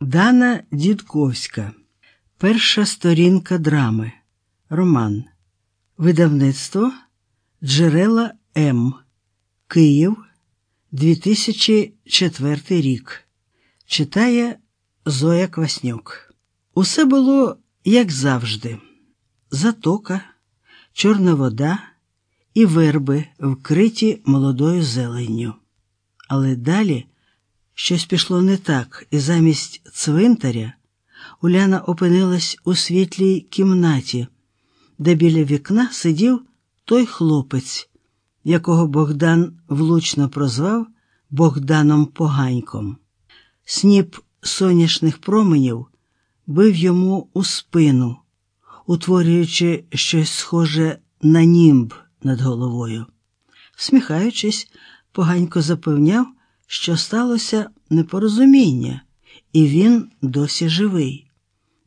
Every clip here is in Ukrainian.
Дана Дідковська. Перша сторінка драми. Роман. Видавництво Джерела М. Київ 2004 рік. Читає Зоя Кваснюк. Усе було як завжди: затока, чорна вода і верби, вкриті молодою зеленню. Але далі щось пішло не так, і замість цвинтаря Уляна опинилась у світлій кімнаті, де біля вікна сидів той хлопець, якого Богдан влучно прозвав Богданом Поганьком. Сніп сонячних променів бив йому у спину, утворюючи щось схоже на німб над головою. Сміхаючись, поганько запевняв, що сталося непорозуміння, і він досі живий.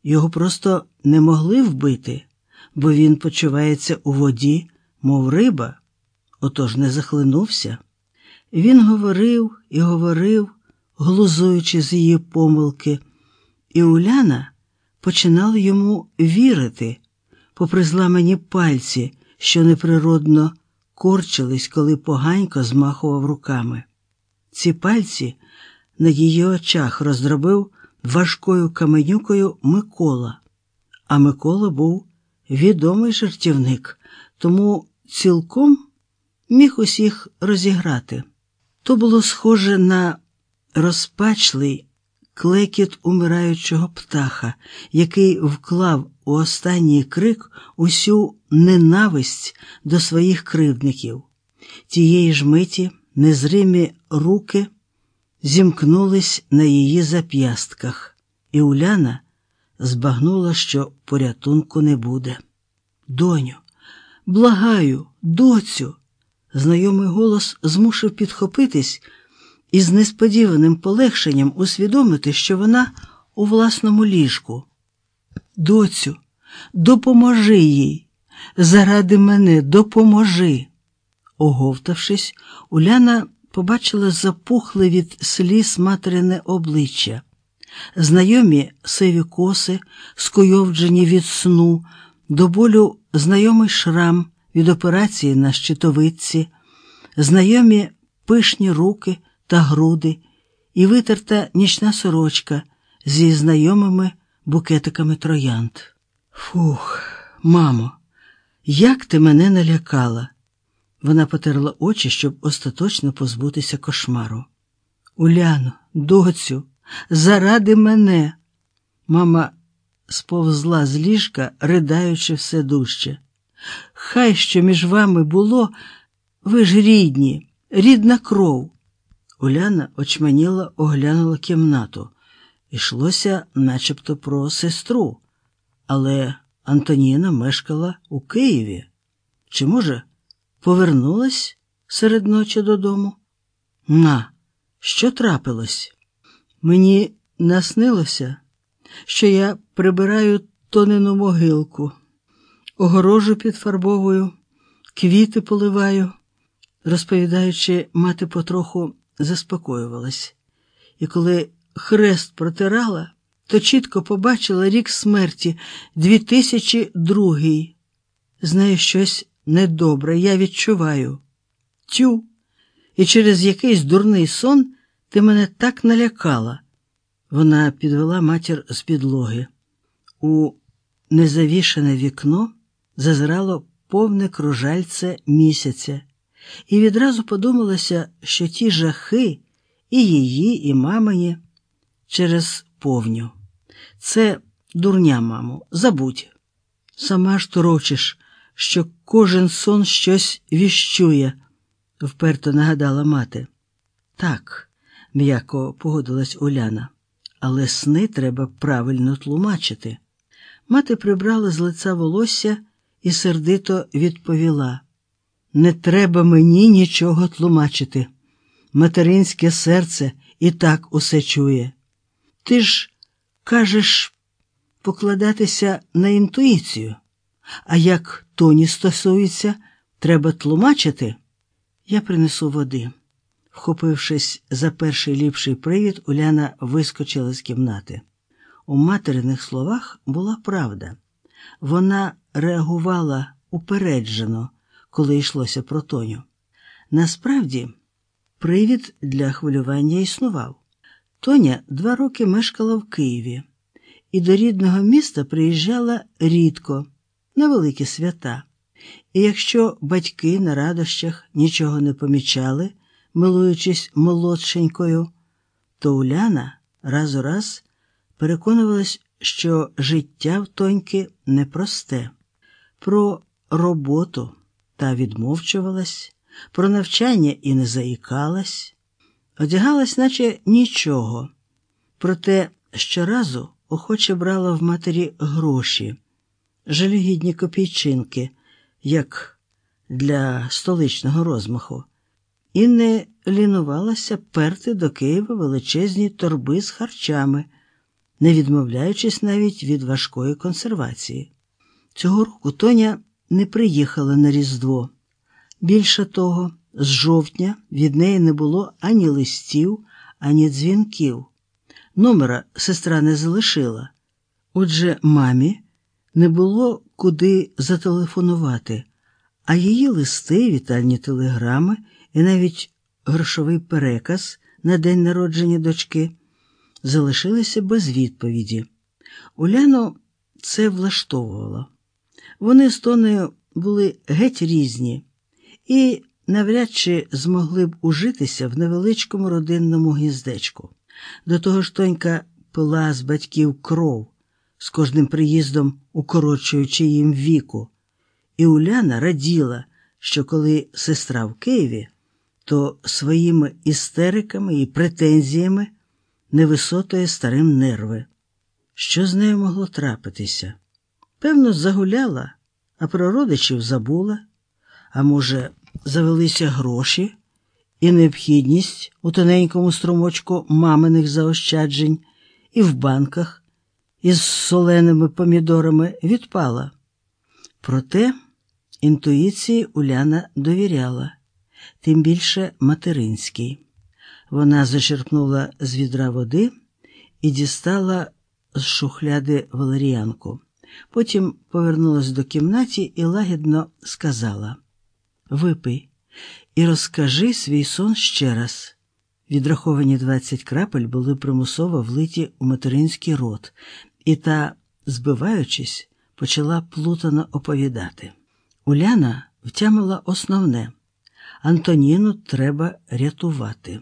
Його просто не могли вбити, бо він почувається у воді, мов риба, отож не захлинувся. Він говорив і говорив, глузуючи з її помилки, і Уляна починала йому вірити, попри зламані пальці, що неприродно корчились, коли поганько змахував руками. Ці пальці на її очах роздробив важкою каменюкою Микола, а Микола був відомий жартівник, тому цілком міг усіх розіграти. То було схоже на розпачлий клекіт умираючого птаха, який вклав у останній крик усю ненависть до своїх кривдників. Тієї ж миті незримі руки зімкнулись на її зап'ястках, і Уляна збагнула, що порятунку не буде. Доню, благаю, доцю. Знайомий голос змусив підхопитись і з несподіваним полегшенням усвідомити, що вона у власному ліжку. Доцю, допоможи їй, заради мене, допоможи. Оговтавшись, Уляна побачила запухле від сліз материне обличчя, знайомі сиві коси, скуйовджені від сну, до болю знайомий шрам від операції на щитовидці, знайомі пишні руки та груди і витерта нічна сорочка зі знайомими букетиками троянд. Фух, мамо, як ти мене налякала! Вона потерла очі, щоб остаточно позбутися кошмару. Уляно, доцю, заради мене. Мама сповзла з ліжка, ридаючи все дужче. Хай що між вами було, ви ж рідні, рідна кров. Уляна очманіла, оглянула кімнату. Ішлося начебто про сестру, але Антоніна мешкала у Києві. Чи, може, повернулась серед ночі додому? На, що трапилось? Мені наснилося, що я прибираю тонену могилку, огорожу підфарбовую, квіти поливаю, розповідаючи, мати потроху заспокоювалась, і коли хрест протирала, то чітко побачила рік смерті 2002. З нею щось недобре, я відчуваю. Тю, і через якийсь дурний сон ти мене так налякала. Вона підвела матір з підлоги. У незавішане вікно зазирало повне кружальце місяця, і відразу подумалося, що ті жахи і її, і мамині через повню. Це дурня, мамо, забудь. Сама ж торочиш, що кожен сон щось віщує, вперто нагадала мати. Так, м'яко погодилась Уляна, але сни треба правильно тлумачити. Мати прибрала з лиця волосся і сердито відповіла: Не треба мені нічого тлумачити. Материнське серце і так усе чує. Ти ж кажеш покладатися на інтуїцію, а як тоні стосується, треба тлумачити. Я принесу води. Вхопившись за перший ліпший привід, Уляна вискочила з кімнати. У материних словах була правда. Вона реагувала упереджено, коли йшлося про Тоню. Насправді, привід для хвилювання існував. Тоня два роки мешкала в Києві і до рідного міста приїжджала рідко, на великі свята. І якщо батьки на радощах нічого не помічали, милуючись молодшенькою, то Уляна раз у раз переконувалась, що життя в тоньки непросте. Про роботу та відмовчувалась, про навчання і не заїкалась, одягалась, наче нічого, проте щоразу охоче брала в матері гроші, жалюгідні копійчинки, як для столичного розмаху, і не лінувалася перти до Києва величезні торби з харчами, не відмовляючись навіть від важкої консервації. Цього року Тоня не приїхала на Різдво. Більше того, з жовтня від неї не було ані листів, ані дзвінків. Номера сестра не залишила. Отже, мамі не було куди зателефонувати, а її листи, вітальні телеграми і навіть грошовий переказ на день народження дочки залишилися без відповіді. Уляну це влаштовувало. Вони з Тонею були геть різні і навряд чи змогли б ужитися в невеличкому родинному гніздечку. До того ж, тонька пила з батьків кров, з кожним приїздом укорочуючи їм віку, і Уляна раділа, що коли сестра в Києві, то своїми істериками і претензіями не висотує старим нерви. Що з нею могло трапитися? Певно, загуляла, а про родичів забула, а може, завелися гроші і необхідність у тоненькому струмочку маминих заощаджень і в банках із соленими помідорами відпала. Проте інтуїції Уляна довіряла, тим більше материнській. Вона зачерпнула з відра води і дістала з шухляди валеріанку. Потім повернулася до кімнаті і лагідно сказала: Випий і розкажи свій сон ще раз. Відраховані двадцять крапель були примусово влиті у материнський рот, і та, збиваючись, почала плутано оповідати. Уляна втямила основне Антоніну треба рятувати.